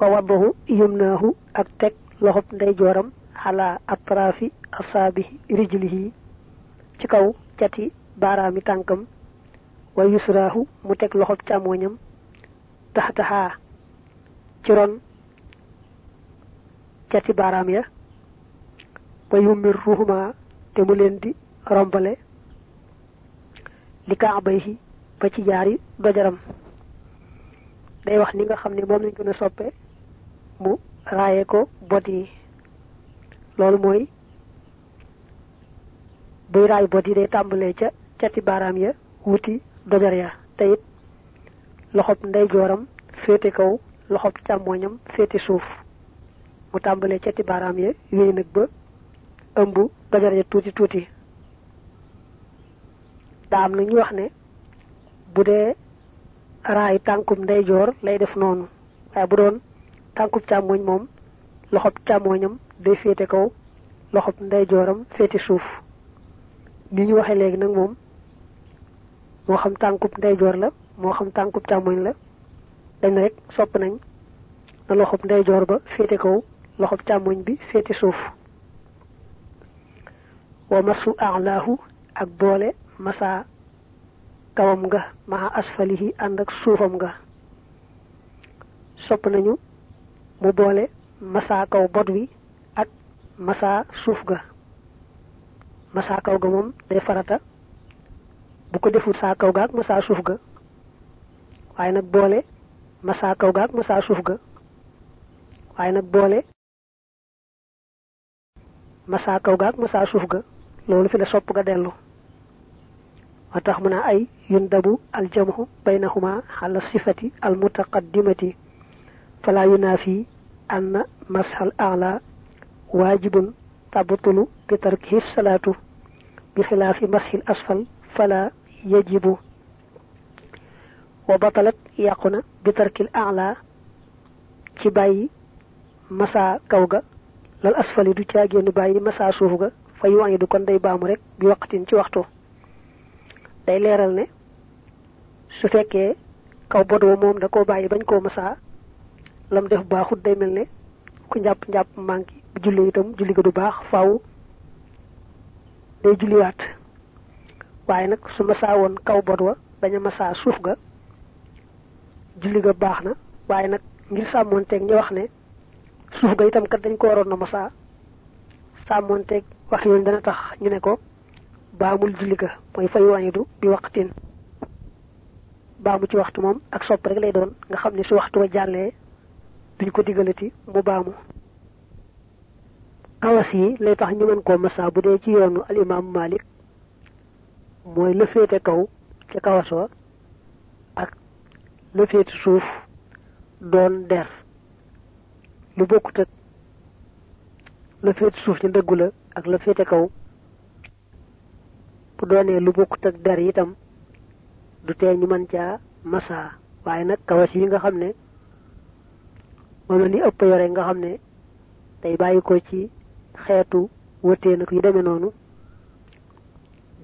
wa waddahu yumnaahu ak teg loxob ndeyjooram ala atrafi asaabi rijlihi. Ci kaw cati baaraami tànkam wa yusraahu mu teg loxob càmmooñam taxtaxaa ci ron cati baaraam ya wa yummir ruhuma te mu di rombale li kaabayhi ba ci jaari dojaram day wax ni nga xam ne moom lañ gën a soppe mu raaye ko bot yi loolu mooy buy raay bot yi day tàmbalee ca cati baaraam ya wuti dojar ya. Te it loxob ndeyjooram féete kaw loxob càmmooñam féete suuf. Mu tàmbalee cati baaraam ya yooyu nag ba ëmb dojar ya tuuti tuuti. Daa na ñu wax ne bu dee raay tànkub ndeyjoor lay def noonu. Waaye bu doon tànkub càmmooñ moom loxob càmmooñam day féete kaw loxob ndeyjooram féete suuf. Ni ñu waxee léegi nag moom moo xam tànkub ndeyjoor la moo xam tànkub càmmooñ la dañ rek sopp nañ na loxob ndeyjoor ba féete kaw loxob càmmooñ bi féete suuf. Wa masu alaahu ak boole masa kawam nga maa asfalihi ànd ak suufam nga sopp nañu mu boole masa kaw bot wi ak masa suuf ga. Masa kaw ga moom day farata. Bu ko deful saa kaw ga ak masa suuf ga. Waaye nag boole masa kaw ga ak masa suuf ga. Waaye nag boole masa kaw ga ak masa suuf ga. Loolu fi la sopp ga dellu. Wa tax mu ay yundabu aljamhu baynahuma ala sifati almutaqaddimati fala yunafi anna mashal ala wajibun tabtulu bi tarkihi salatu bi xilaafi mashil asfal fala yajibu wa batalat yàquna bi tarkil ala ci bàyyi masa kaw ga lal asfali du caagéenu bàyyi masa suuf ga fa yu wàññi du kon day baamu rek bi waqtin ci waxtu. Day leeral ne su fekkee kaw bodoo moom da koo bàyyi bañ koo masaa lam def baaxut day mel ne ku njàpp njàpp bu julli itam julli ga du baax faaw day julliwaat. Waaye nag su masaa woon kaw bod wa bañ a masaa suuf ga julli ga baax na. Waaye nag ngir ñu wax ne suuf ga itam kat dañ ko waroon na masaa sàmmoonteeg wax yooyu dana tax ñu ne ko baamul julli ga mooy fay wañidu bi waqtin. Baamu ci waxtu moom ak sopp rek lay doon nga xam ne su waxtu wa jàllee duñ ko digalati mu baamu. Kawas yi lay tax ñu mën koo masa bu dee ci yoonu al imam malik mooy la féete kaw ca ak la féete suuf doon der. Lu bokkut ak la féete suuf ci ndëggu la ak la féete kaw. Bu doonee lu bokkut ak der itam du tee ñu mën caa masa waaye nag kawas yi nga xam ne moom ni ëpp yore nga xam ne day bàyyi ko ci xeetu wëtee nag yu demee noonu.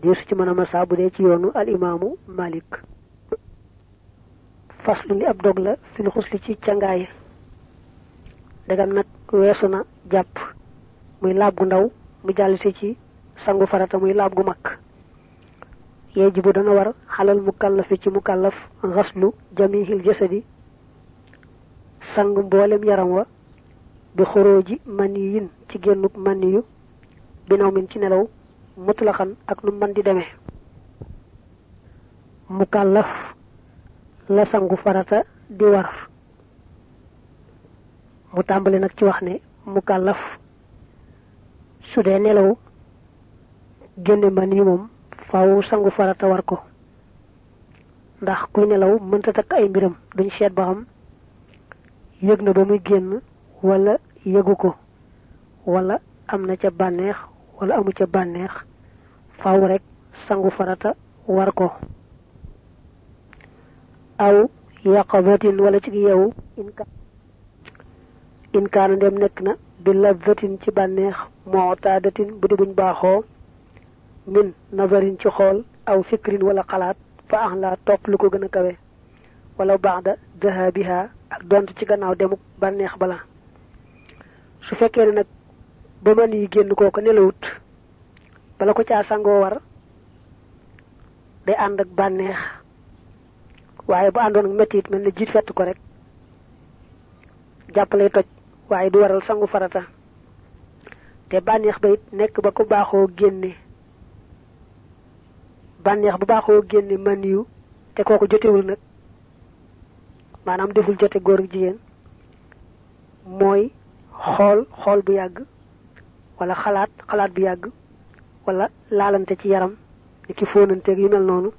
Diisu ci mën a bu dee ci yoonu al imaamu malik. Faslu li ab dog la fil xusli ci cangaay. Dagam nag weesu na jàpp. Muy laab gu ndaw mu ci sangu farata muy laab gu mag. Yejibu dana war xalal mukallafi ci mukallaf xaslu jamihil jasadi sang mboolem yaram wa bi xorooji maniyin ci génnuk maniyu binaw min ci nelaw mutlaxan ak nu man di demee mukallaf la sangu farata di war. Mu tàmbali nag ci wax ne mukallaf su dee nelaw moom faaw sangu farata war ko. Ndax kuy nelaw mënta takk ay mbiram duñ ba xam yëg na ba muy génn wala yëgu ko wala am na ca bànneex wala amu ca bànneex faaw rek sangu farata war ko. Aw yaqabatin wala ci yeewu in kaana ndem nekk na bi lazzatin ci bànneex mu'tadatin bu di buñ baaxoo min nazarin ci xool aw fikrin wala xalaat fa ax laa topp lu ko gën a kawe wala baada dahabiha ak dont ci gannaaw demuk bànneex bala. Su fekkee ne nag ba man yi génn kooku nelawut bala ko caa sangoo war day ànd ak bànneex. Waaye bu àndoon ak mettit mel ne jiit fett ko rek toj waaye du waral sangu farata. Te bànneex ba it nekk ba ko baaxoo génne. Bànneex bu baaxoo génne man yu te kooku jotewul nag maanaam deful jote góor ak jigéen mooy xool xool bu yàgg wala xalaat xalaat bu yàgg wala laalante ci yaram ni ki fóonanteeg yu mel noonu.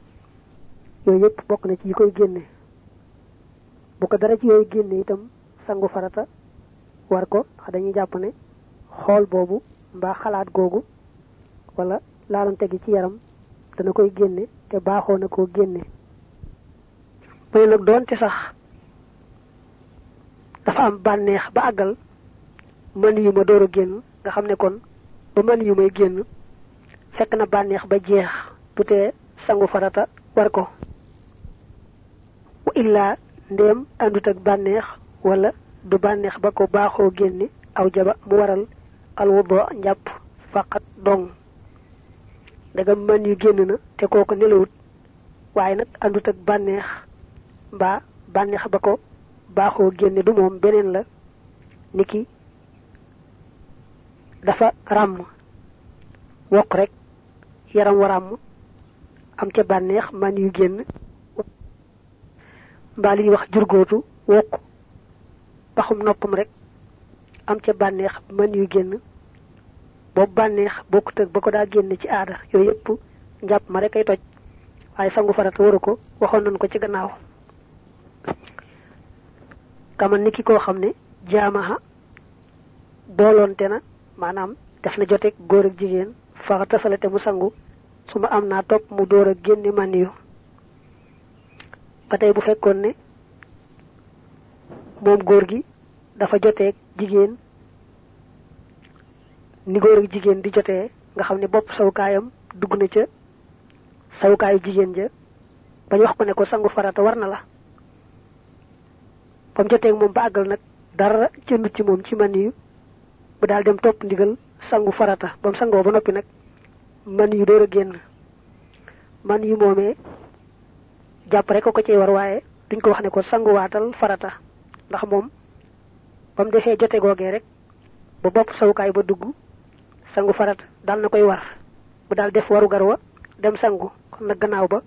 Yooyu yëpp bokk na ci yi koy génne. Bu ko dara ci yooyu génne itam sangu farata war ko ndax dañuy jàpp ne xool boobu mbaa xalaat googu wala laalante gi ci yaram dana koy génne te baaxoo na koo génne. Mu ne nag sax dafa am bànneex ba àggal mën yu ma door génn nga xam kon ba mën yu may génn fekk na bànneex ba jeex tee sangu farata war ko. Wa illaa ndéem àndut ak bànneex wala du bànneex ba ko baaxoo génne aw jaba mu waral alwudo njàpp faqat dong. Ndegam mën yu génn na te kooku nelawut waaye nag àndut ak bànneex mbaa bànneex ba ko baaxoo génne du moom beneen la niki dafa ràmm wokk rek yaram wa ràmm am ca bànneex man yu génn mbaa li ñuy wax jurgóotu wokk baxum noppam rek am ca bànneex man yu génn boobu bànneex bokkut ak ba ko daa génn ci aada yooyu yëpp njàpp ma rek ay toj waaye sangu farata waru ko waxoon nañu ko ci gannaaw. Kaman ni ki koo xam ne booloonte na maanaam def na joteeg góor ak jigéen faxa tasalate mu sangu su ma am mu door a génne man yu. Bu fekkoon ne moom góor gi dafa joteeg jigéen ni góor ak jigéen di jotee nga xam ne bopp sawukaayam dugg na ca sawukaayu jigéen ja bañ wax ko ne ko sangu farata war na la ba mu joteeg moom ba àggal nag dara jëndut ci moom ci man yu bu daal dem topp ndigal sangu farata. Ba mu sangoo ba noppi nag man yu door a génn. Man yu moomee jàpp rek ko cay war waaye duñ ko wax ne ko sanguwaatal farata. Ndax moom ba mu defee jote googee rek ba bopp sawukaay ba dugg sangu farata daal na koy war. Bu daal def waru gar wa dem sangu. Kon nag gannaaw ba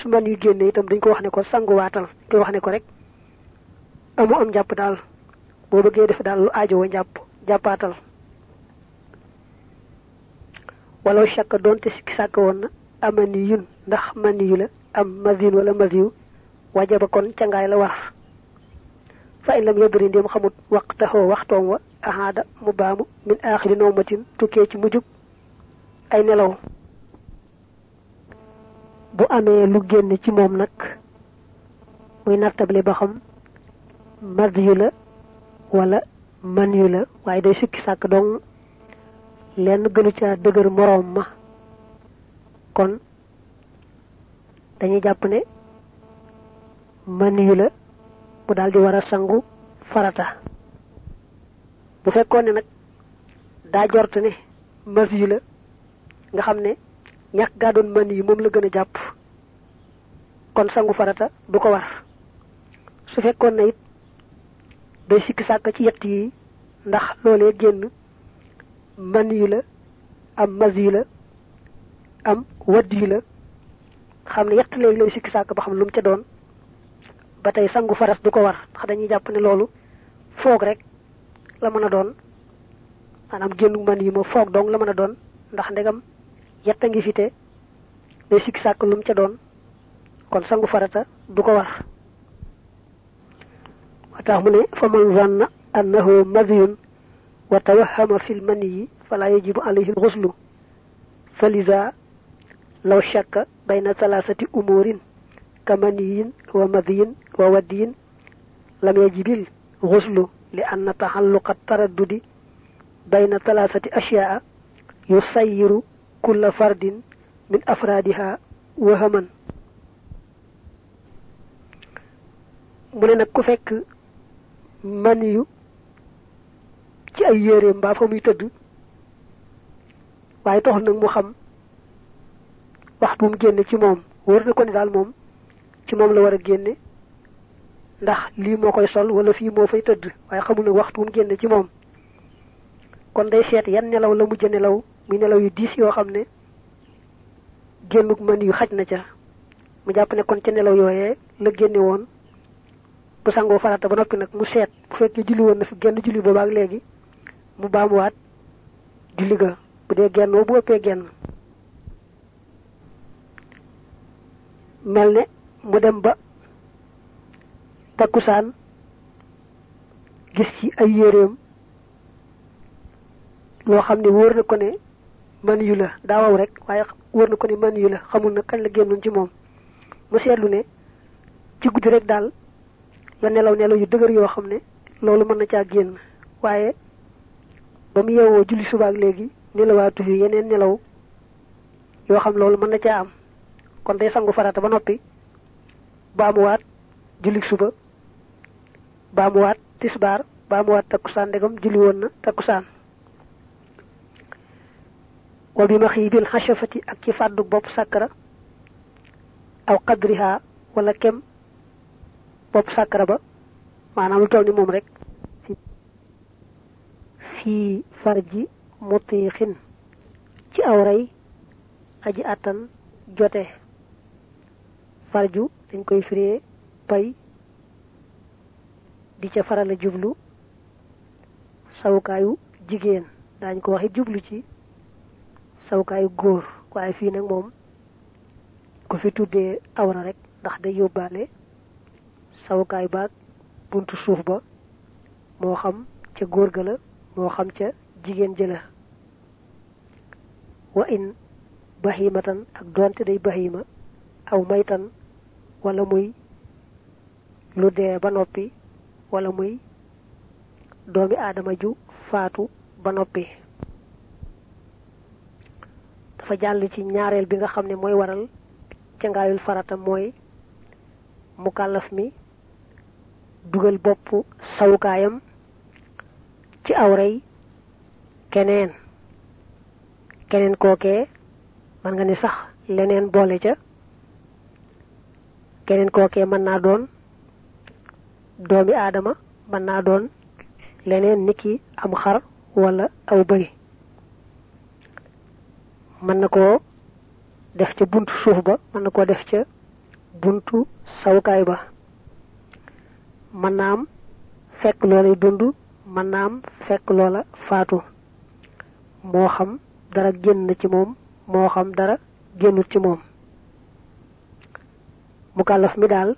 su man yu génne itam duñ ko wax ne ko sanguwaatal koy wax ne ko rek amu am jàpp daal. Boo bëggee def daal lu aajowoo jàpp jàppaatal. Walaw shakka doonte sikki sàkk woon amani yun ndax mani yu la am mazin wala maziyu wajaba kon cangaay la war. Fa in lam yadri xamut wa ahaada mu baamu min aaxiri nawmatin tukkee ci mujjug ay nelaw. Bu amee lu génn ci moom nag muy ba mad yu la wala man yu la waaye day sikki sàkk dong. Lenn gënu ca dëgër moroom ma. Kon dañuy jàpp ne man la mu di sangu farata. Bu fekkoon ne nag daa jort ne mas la nga xam ne ñàkk gaa doon man yi moom la gën a kon sangu farata du ko war. Su fekkoon day sikki sàkk ci yett yi ndax loolee génn man yu la am mas yu la am wadd yu la xam ne yett léegi lay sikki sàkk ba xam lu mu ca doon ba tey sangu faras du ko war ndax dañuy jàpp ne loolu foog rek la mën a doon génn man yi ma foog dong la mën a doon ndax ndegam yett a ngi fi te day sikki sàkk lu mu ca doon kon sangu farata du ko tax mu ne fa man zanna annahu madiyun wa tawahama fi lmaniyi fala yajibu alayhi lxuslu fa lisa law shakka bayna thalathati umurin ka maniyin wa madiyin wa wadiyin lam yajibil xuslu li anna taxalluqa taraddudi bayna thalathati ashyaa yusayiru kulla fardin min afradiha maniyu ci ay yéreem mbaa fa muy tëdd. waaye taxul nag mu xam waxtu mu génne ci moom. wër na ko ni daal moom ci moom la war a génne. ndax lii moo koy sol wala fii moo fay tëdd. waaye xamul nag waxtu mu génne ci moom. kon day seet yan nelaw la mujj nelaw. muy nelaw yu diis yoo xam ne génnuk man yu xaj na ca. mu jàpp ne kon ca nelaw yooyee la génne woon. Bu sangoo farata ba noppi nag mu seet bu fekkee julli woon na fi genn julli boobaak léegi mu baamuwaat julli ga bu dee genn bu ëppee genn. Mel ne mu dem ba takkusaan gis ci ay yéreem loo xam ne wóor na ko ne man yu la daawaw rek waaye wóor na ko ne man yu la xamul na kañ la génnoon ci moom. Mu seetlu ne ci guddi rek daal la nelaw nelaw yu dëgër yoo xam ne loolu mën na caa génn. Waaye ba mu yeewoo julli subaak léegi nelawaatu fi yeneen nelaw yoo xam loolu mën na caa am. Kon day sangu farata ba noppi baamuwaat julli suba baamuwaat tisbaar baamuwaat takkusaan ndegam julli woon na takkusaan. Wa bi maxiibil xashafati ak ci fàddu bopp sàkkara aw qadriha wala kem bopp sàkkara ba maanaam lu toll ni moom rek. Fii farji mutiixin ci awray aji àttan jote. Farju dañ koy firee pay di ca farala jublu. Sawukaayu jigéen daañ ko waxi jublu ci sawukaayu góor waaye fii nag moom ku fi tuddee awra rek ndax day sawukaay baag buntu suuf ba moo xam ca góor ga la moo xam ca jigéen jëla wa in bahimatan ak donte day bahima aw maytan wala muy lu dee ba noppi wala muy doomi aadama ju faatu ba noppi. Dafa jàll ci ñaareel bi nga xam ne mooy waral ca ngaayul farata mooy mukallaf mi dugal bopp sawukaayam ci awray keneen. Keneen kookee man nga ni sax leneen boole ca. Keneen kookee mën naa doon doomi aadama mën naa doon leneen niki am xar wala aw bëy. Mën na koo def ca buntu suuf ba mën na koo def ca buntu sawukaay ba mën naa am fekk loolay dund mën naa am fekk loola faatu. Moo xam dara génn na ci moom moo xam dara génnut ci moom. Mukallaf mi daal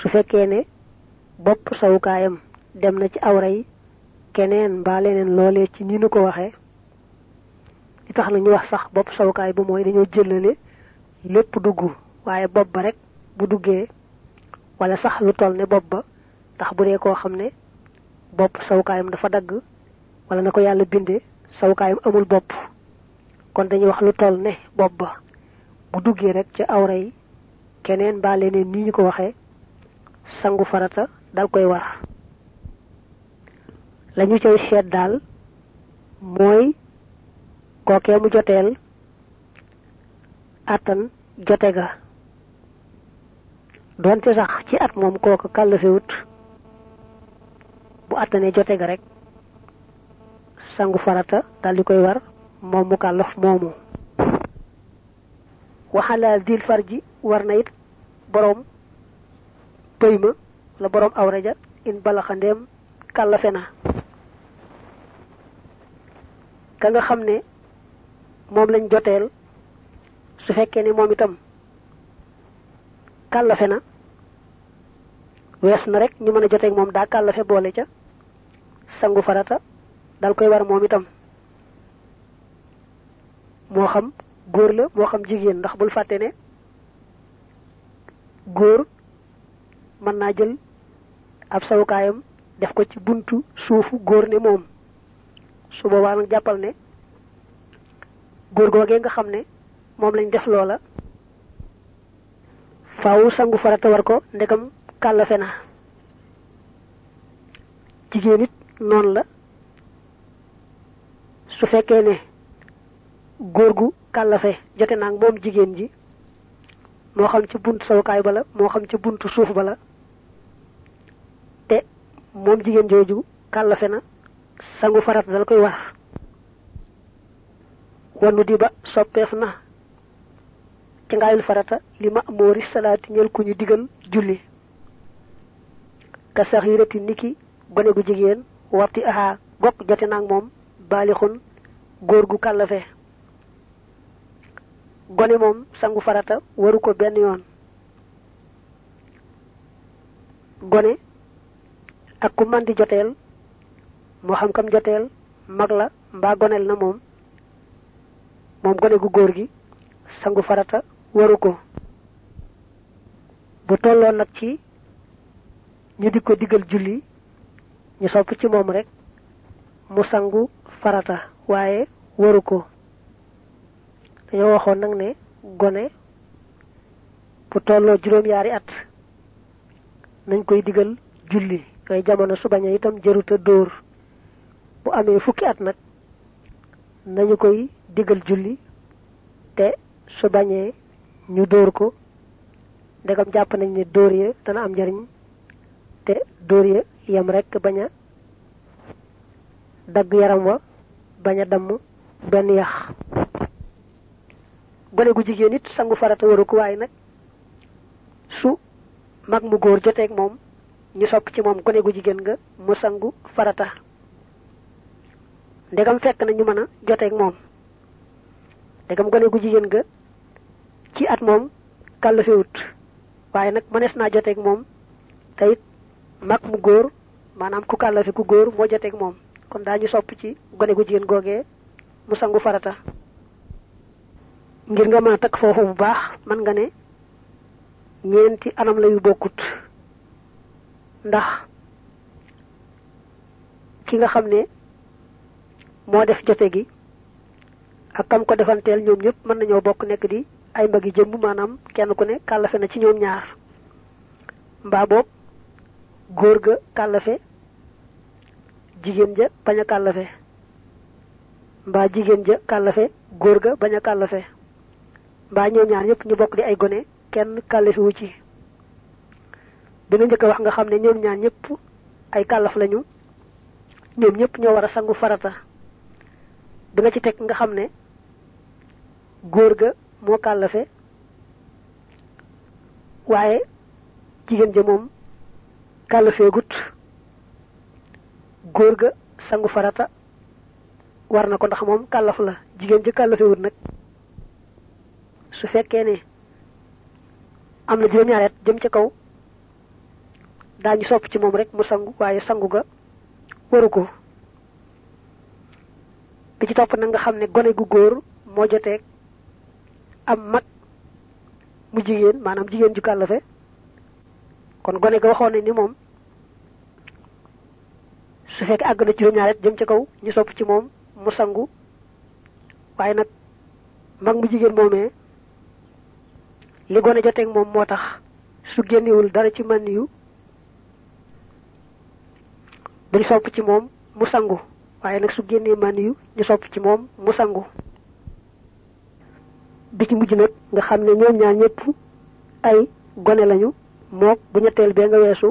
su fekkee ne dem na ci awra yi keneen mbaa leneen loolee ci ni nu ko waxee li tax na ñu wax sax bopp sawukaay bu mooy dañoo jëlale lépp dugg waaye bopp ba rek bu duggee wala sax lu toll ne bopp ba ndax bu dee koo xam ne dafa dagg wala na ko yàlla bindee sawukaayam amul bopp. Kon dañuy wax lu toll ne bopp ba. Bu duggee rek ca awra yi keneen leneen nii ñu ko waxee sangu farata dal koy war. Lañu cay seet daal mooy kookee mu joteel attan jote ga doonte sax ci at moom kooka kàllafewut. Bu attanee jote ga rek sangu farata dal di koy war moom mu kàllaf moomu. Waxalaa dil farji war na it boroom pëy ma la boroom awraja in balaxandeem kàllafe na. Ka nga xam ne moom lañ joteel su fekkee ne moom itam kàllafe na wees na rek ñu mën a joteeg moom daa kàllafe boole ca sangu farata dal koy war moom itam moo xam góor la moo xam jigéen ndax bul fàtte ne góor mën naa jël ab sawukaayam def ko ci buntu suufu góor ne moom su boobaa nag jàppal ne góor googee nga xam ne moom lañ def loola faaw sangu farata war ko ndegam kàllafe na. Jigéen la. Su fekkee ne góor gu kàllafe jote naag moom jigéen ji moo xam ci buntu sawukaay ba la moo xam ci buntu suuf ba la te moom jigéen jooju kàllafe na sangu farat dal koy war. Wanu di ba soppeef ci ngaayul farata li ma moori salaati ñel ku ñu digal julli. Ka sax yirati niki gone gu warti aha gokk jote naag moom baalixun góor gu kàllafe. Gone moom sangu farata waru ko benn yoon. Gone ak ku man di moo xam kam joteel mag la gonel na moom. Moom gone gu góor gi sangu farata waru ko bu tolloon nag ci ñu di ko digal julli ñu sopp ci moom rek mu sangu farata waaye waru ko. Dañoo waxoon ne gone bu tolloo juróom-yaari at nañ koy digal julli. Yooyu jamono su bañee itam jëruta dóor. Bu amee fukki at nag nañu koy digal julli te su ñu dóor ko. Ndegam jàpp nañ ne dóor ya dana am njariñ te dóor ya yem rek bañ a dagg yaram wa bañ a damm benn yax. Gone gu jigéen it sangu farata waru ko waaye nag su mag mu góor joteeg moom ñu sopp ci moom gone gu nga mu sangu farata. Ndegam fekk na ñu mën a joteeg moom. Ndegam gone gu nga ci at moom kàllafewut. Waaye nag mënees naa joteeg moom. Te it mag mu góor maanaam ku kàllafe ku góor moo joteeg moom. Kon daañu sopp ci gone gu jigéen googee mu sangu farata. Ngir nga mën a takk foofu bu baax mën nga ne ñeenti anam la yu bokkut. Ndax ki nga xam ne moo def jote gi ak kam ko defanteel ñoom ñëpp mën nañoo bokk nekk di ay mbagi jëmm maanaam kenn ku ne kàllafe na ci ñoom ñaar. Mbaa boob góor ga kàllafe jigéen ja bañ a kàllafe. Mbaa jigéen ja kàllafe góor ga bañ a kàllafe. Mbaa ñoom ñaar ñëpp ñu bokk di ay gone kenn kàllafe wu ci. Bi nga njëkk wax nga xam ne ñoom ñaar ñëpp ay kàllaf lañu. Ñoom ñëpp ñoo war sangu farata. Bi nga ci teg nga xam ne ga moo kàllafe. Waaye jigéen ja moom kàllafeegut. Góor ga sangu farata. War na ko ndax moom kàllaf la. Jigéen ja kàllafewut nag. Su fekkee ne am na at jëm ca kaw daañu sopp ci moom rek mu sangu waaye sangu ga waru ko. Ci topp nag nga xam ne gone gu góor moo joteeg am mag mu jigéen maanaam jigéen ju kàllafe. Kon gone ga waxoon ni moom su fekkee àgg na juróom-ñaari at jëm ca kaw ñu sopp ci moom mu sangu. Waaye nag mag mu jigéen moomee li gone joteeg moom moo tax su génnewul dara ci man yu duñ sopp ci mu sangu. Su man yu ñu sopp ci mu sangu bi ci mujj nag nga xam ne ñoom ñaar ñëpp ay gone lañu mook bu ñetteel bee nga weesu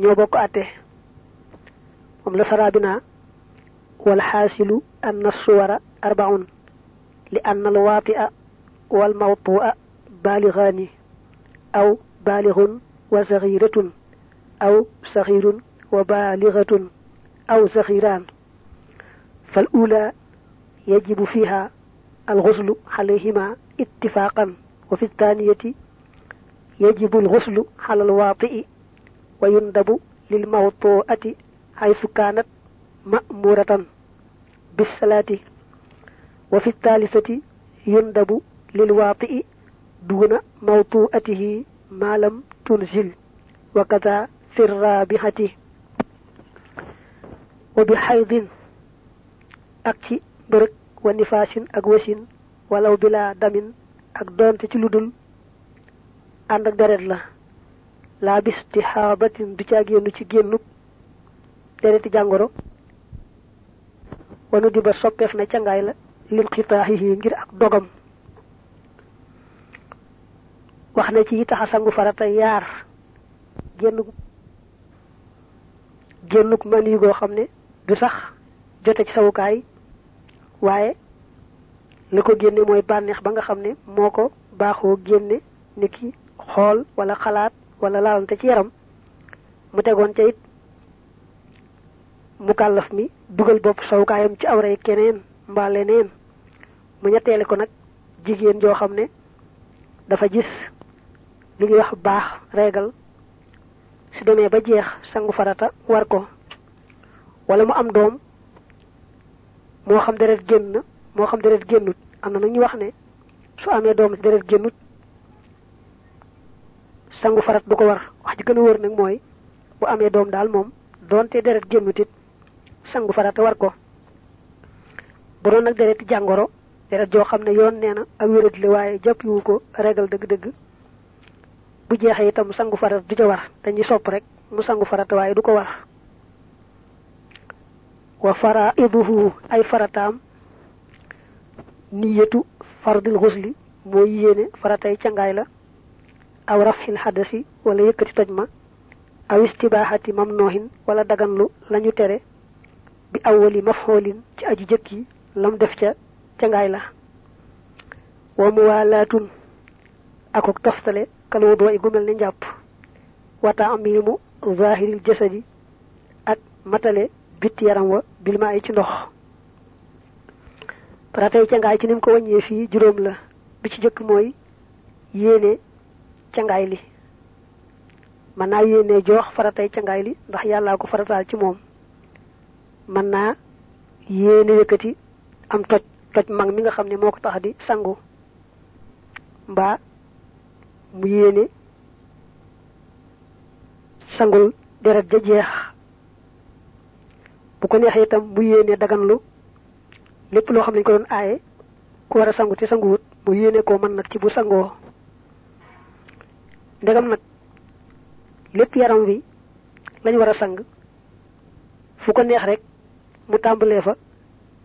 ñoo bokk àtte moom la sarabina wal xaasilu anna suwara arbaun li anna al waatia wal mawtua baaligaani aw baaligun wa saxiratun aw saxirun wa baaligatun aw saxiraan fal ula yajibu fiha الغسل عليهما اتفاقا. وفي الثانية يجب الغسل على الواطئ ويندب للموطوءة حيث كانت مأمورة بالصلاة. وفي الثالثة يندب للواطئ دون موطوءته ما لم تنزل وكذا في الرابحة. وبحيض أكتي برك wa nifaasin ak wasin walaw bila damin ak doonte ci ludul ànd ak deret la. Laa bistihaabatin du caa génnu ci génnuk dereti jàngoro. Wanu di ba soppeef na cangaay la lim xitaaxihi ngir ak dogam. Wax na ci taxa sangu farata yaar génnuk génnuk mani goo xam ne du sax jote ci sawukaay waaye la ko génne mooy bànneex ba nga xam ne moo ko baaxoo génne niki xool wala xalaat wala laalante ci yaram. Mu tegoon ca it mu kàllaf mi dugal bopp sawukaayam ci awray keneen mbaa leneen. Mu ñetteele ko nag jigéen joo xam ne dafa gis li ñuy wax baax su demee ba jeex sangu farata war ko. Wala mu am doom moo xam deret génn moo xam deret génnut. Am na ñu wax ne su amee doom deret génnut sangu farat du ko war. Wax ji gën a wër nag mooy bu amee doom daal moom doonte deret génnut it sangu farata war ko. Bu doon nag deret jàngoro deret joo xam ne yoon nee na ak wérat la waaye jàppiwu ko regal dëgg-dëgg bu jeexee itam sangu farata du ca war. Dañuy sopp rek mu sangu farata waaye du ko war wa faraiduhu ay farataam niyatu fardil xusli mooy yéene faratay cangaay la aw rafxil xadasi wala yëkkati toj ma aw istibaaxati mamnoohin wala daganlu lañu tere bi awwali mafxoolin ci aji jëkki lam def ca cangaay la. Wa muwaalaatun akuk toftale kal wudoo i gu mel ne njàpp wa taamimu zahiril jasadi ak matale bitti yaram wa bil maa ci ndox. Faratay cangaay ci nim ko wàññee fii juróom la. Bi ci jëkk mooy yéene cangaay li. Mën naa yéene joox faratay cangaay li ndax yàllaa ko farataal ci moom. Mën naa yéene am toj toj mag mi nga xam ne moo ko tax di sangu. Mbaa mu yéene sangul deret ja jeex bu ko neexee itam mu yéene daganlu lépp loo xam ne ko doon aaye ku war a sangu te sanguwut mu yéene koo mën nag ci bu sangoo. Ndegam nag lépp yaram wi lañ war a sang fu ko neex rek mu tàmbalee fa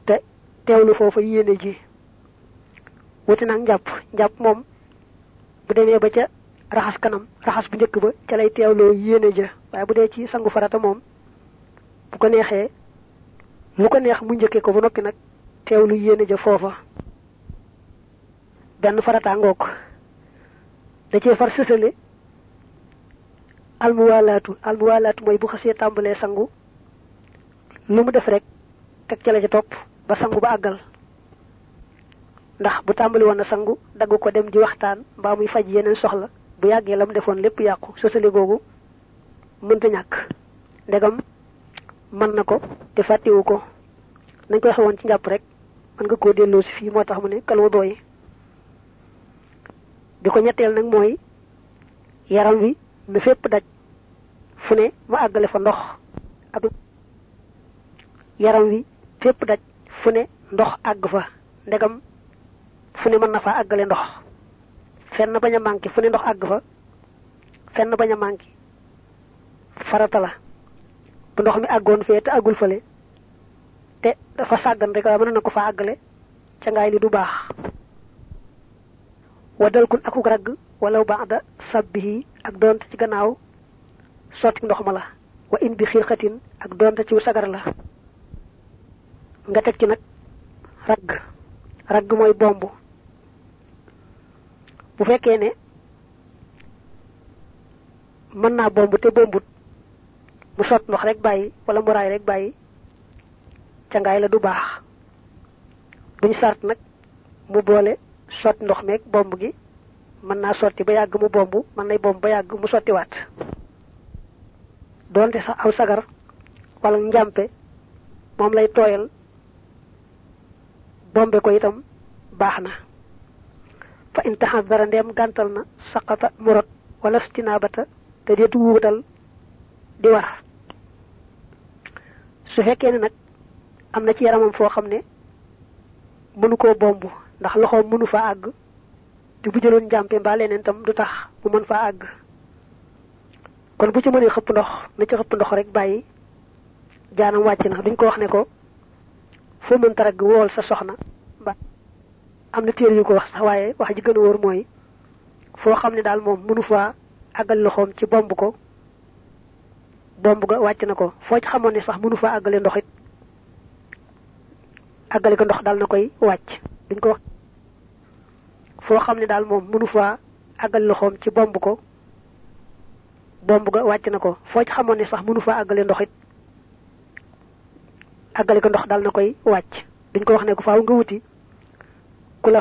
te teewlu foofa yéene ji. Wuti nag njàpp njàpp moom bu demee ba ca raxas kanam raxas bu njëkk ba ca lay teewloo yéene ja. Waaye bu dee ci sangu farata moom bu ko neexee lu ko neex mu njëkkee ko ba noppi nag teewlu yéene ja foofa. Benn farata ngoog da cee far sësale. Almuwaalaatu almuwaalaatu mooy bu xasee tàmbalee sangu lu mu def rek teg ca la ca topp ba sangu ba àggal. Ndax bu tàmbali woon na sangu dagg ko dem di waxtaan mbaa muy faj yeneen soxla bu yàggee la mu defoon lépp yàqu sësale googu mënta ñàkk. Ndegam mën na ko te fàttewu ko. Nañ koy xewoon ci njàpp rek mën nga koo delloo si fii moo tax mu ne kalwa dooyi bi ko ñetteel nag mooy yaram wi na fépp daj fu ne mu àggale fa ndox ak yaram wi fépp daj fu ne ndox àgg fa ndegam fu ne mën na faa àggale ndox. Fenn bañ a manqué fu ne ndox àgg fa fenn bañ a manqué farata la bu ndox mi àggoon fee te àggul fële. Te dafa sàggan rek waaye mën na fa àggale ca ngaay li du baax. Waddal kun akuk ragg walaw ba'da sabbihi ak doonte ci gannaaw sotti ndox ma la. Wa in bi xiirxatin ak doonte ci sagar la. Nga teg ci nag ragg ragg mooy bomb. Bu fekkee ne mën naa bomb te bombut mu sot ndox rek bàyyi wala mu raay rek bàyyi ca ngaay la du baax. Duñ sart nag mu boole sotti ndox meeg bomb gi mën naa sotti ba yàgg mu bomb mën nay bomb ba yàgg mu sottiwaat. Doonte sax aw sagar wala njàmpe moom lay tooyal bombe ko itam baax fa in taxadara ndeem gàntal na saqata murot wala stinaabata te deetu wuutal di war su fekkee ne nag am na ci yaramam foo xam ne mënu koo bomb ndax loxoom mënu fa àgg te bu jëloon njàmpe mbaa leneen tam du tax mu mën faa àgg. Kon bu ci mënee xëpp ndox na ci xëpp ndox rek bàyyi jaanam wàcc na. Duñ ko wax ne ko foo mën tarag wool sa soxna ba am na téere yu ko wax sax waaye wax ji gën a wóor mooy foo xam ne daal moom mënu faa àggal loxoom ci bomb ko bomb ga wàcc na ko. foo ci xamoon sax faa àggale ndox ko ndox daal na koy wàcc. duñ ko wax. foo xam ne daal faa àggal loxoom ci bomb ko bomb ga wàcc na ko. foo ci xamoon sax faa àggale ndox ko ndox daal na koy wàcc. duñ ko wax ne ko faaw nga wuti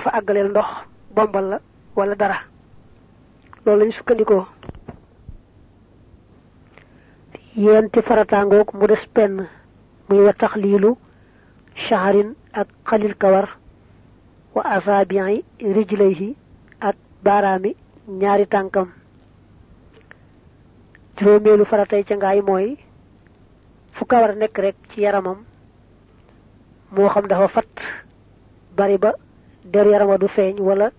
fa àggaleel ndox bombal la wala dara. loolu lañu sukkandikoo yenti farataangoog mu des penn muy wa taxliilu shaharin ak xalil kawar wa asaabi'i rijlayhi ak baaraami ñaari tànkam. Juróomeelu faratay ca ngaay mooy fu kawar nekk rek ci yaramam moo xam dafa fat bari ba der yaram du feeñ wala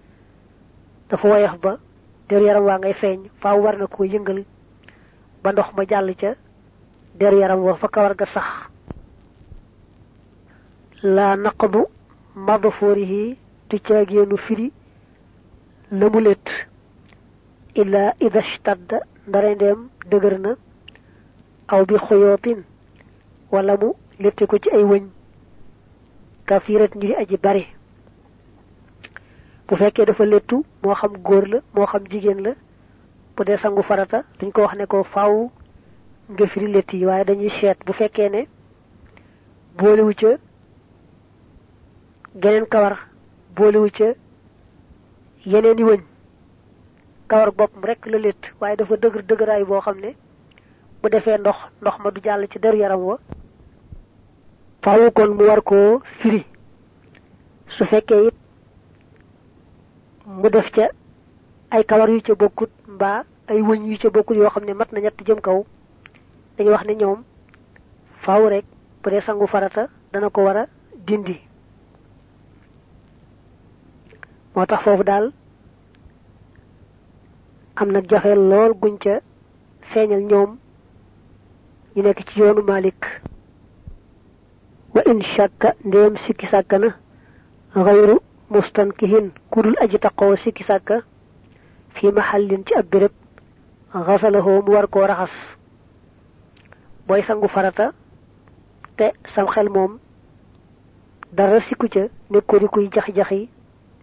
dafa woyof ba der yaram waa ngay feeñ faaw war na ko yëngal ba ndox ma jàll ca der yaram wa fa kawar ga sax la naqdu madfurihi tu caagéenu firi la mu létt illa ida shtadda ndare ndeem dëgër na aw bi xoyootin wala mu létte ko ci ay kafirat ñu di aji bari bu fekkee dafa léttu moo xam góor la moo xam jigéen la bu dee sangu farata duñ ko wax ne ko faaw nga firi létt yi waaye dañuy seet bu fekkee ne boolewu ca geneen kawar boolewu ca yeneen i wëñ. Kawar boppam rek la létt waaye dafa dëgër dëgëraay boo xam ne bu defee ndox ndox ma du jàll ci deru yaram wa. Faaw kon mu war koo firi. Su fekkee it mu def ca ay kawar yu ca bokkut mbaa ay wëñ yu ca bokkut yoo xam ne mat na ñett jëm kaw dañuy wax ne ñoom faaw rek bu dee sangu farata dana ko war a dindi. Moo tax foofu daal am na joxeel lool guñ ca feeñal ñoom ñu nekk ci yoonu Malik. Wa in shakka ndéem sikki sàkka na xayru mustankihin kudul aji taqoo sikki sàkka fi mahallin ci ab béréb xasalahoo mu war koo raxas booy sangu farata te sam xel moom dara sikku ca nekkoo di kuy jax-jaxi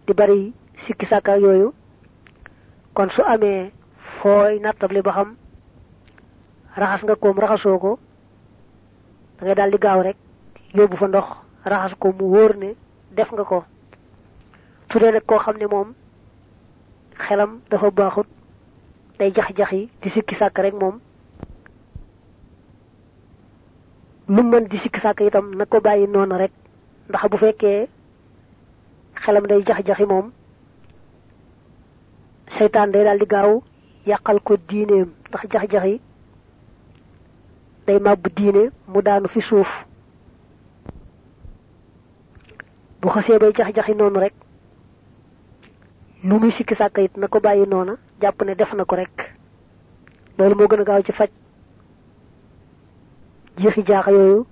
di bari sikki sàkka yooyu. Kon su amee fooy nattable ba xam raxas nga koom raxasoo ko da ngay daal di gaaw rek yóbbu fa ndox raxas ko mu wóor ne def nga ko. Su dee nag koo xam ne xelam dafa baaxut day jax-jaxi di sikki sàkk rek moom lu mën di sikki sàkk itam na ko bàyyi noonu rek. Ndax bu fekkee xelam day jax-jaxi moom seytaan day daal di gaaw yàqal ko diineem. Ndax jax-jaxi day màbb diine mu daanu fi suuf. Bu xasee bay jax-jaxi noonu rek lu muy sikki sàkk it na ko bàyyi noona jàpp ne def na ko rek. Loolu moo gën a ci faj jeexi jaaxa yooyu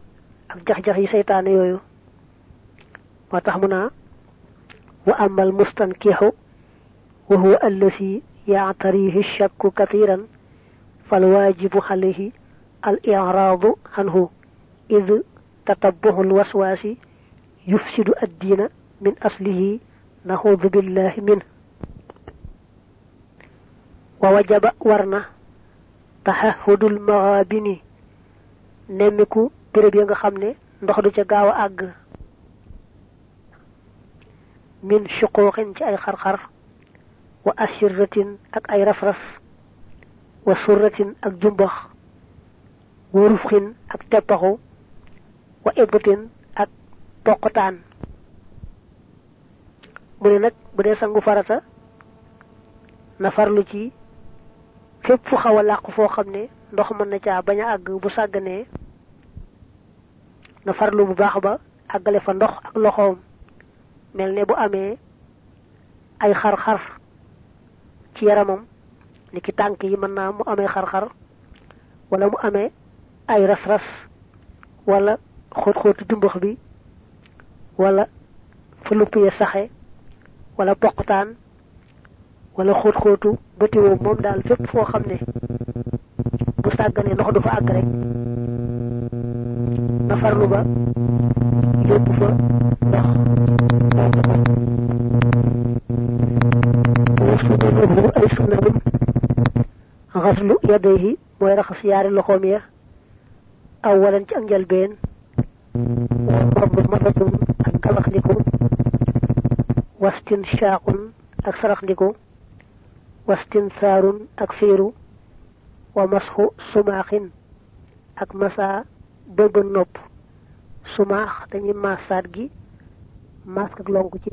ak jax-jax yi seytaane yooyu. moo tax mu naa wa amal mustankiixu wa huwa allasi yaatarihi shakku kathiran falwaajibu alayhi al iraadu anhu id tatabuhu alwaswaasi yufsidu addiina min aslihi naxuudu billahi min wa wajaba war na taxahudul maxaabini nemmiku béréb ya nga xam ne ndox du ca gaaw a àgg. Min shuquuqin ci ay xar-xar wa asirratin ak ay rafras wa surratin ak jumbax wa rufxin ak teppaxu wa ibbatin ak poqtaan mu ne nag bu dee sangu farata na ci fépp fu xaw a làqu foo xam ne ndox mën na caa bañ a àgg bu sàgganee na farlu bu baax ba àggale fa ndox ak loxoom. Mel ne bu amee ay xar-xar ci yaramam ni ki tànk yi mën naa mu amee xar-xar wala mu amee ay ras-ras wala xóot xóotu jumbax bi wala fa lupp ya saxe wala poqtaan wala xóot xóotu bëti woo moom daal fépp foo xam ne bu sàggane ndox du fa àgg rek na farlu ba yóbbu fa ndox sunanuhu ay sunanum xaslu yadayhi mooy raxas yaari loxoom ya awalan ci ak njalbeen mardu maratun ak galax ndiku wastin shaaqun ak sarax ndiku wastin saarun ak fiiru wa masxu sumaaxin ak masa bëbën nopp. Sumaax dañuy maas saat gi maas ak lonk ci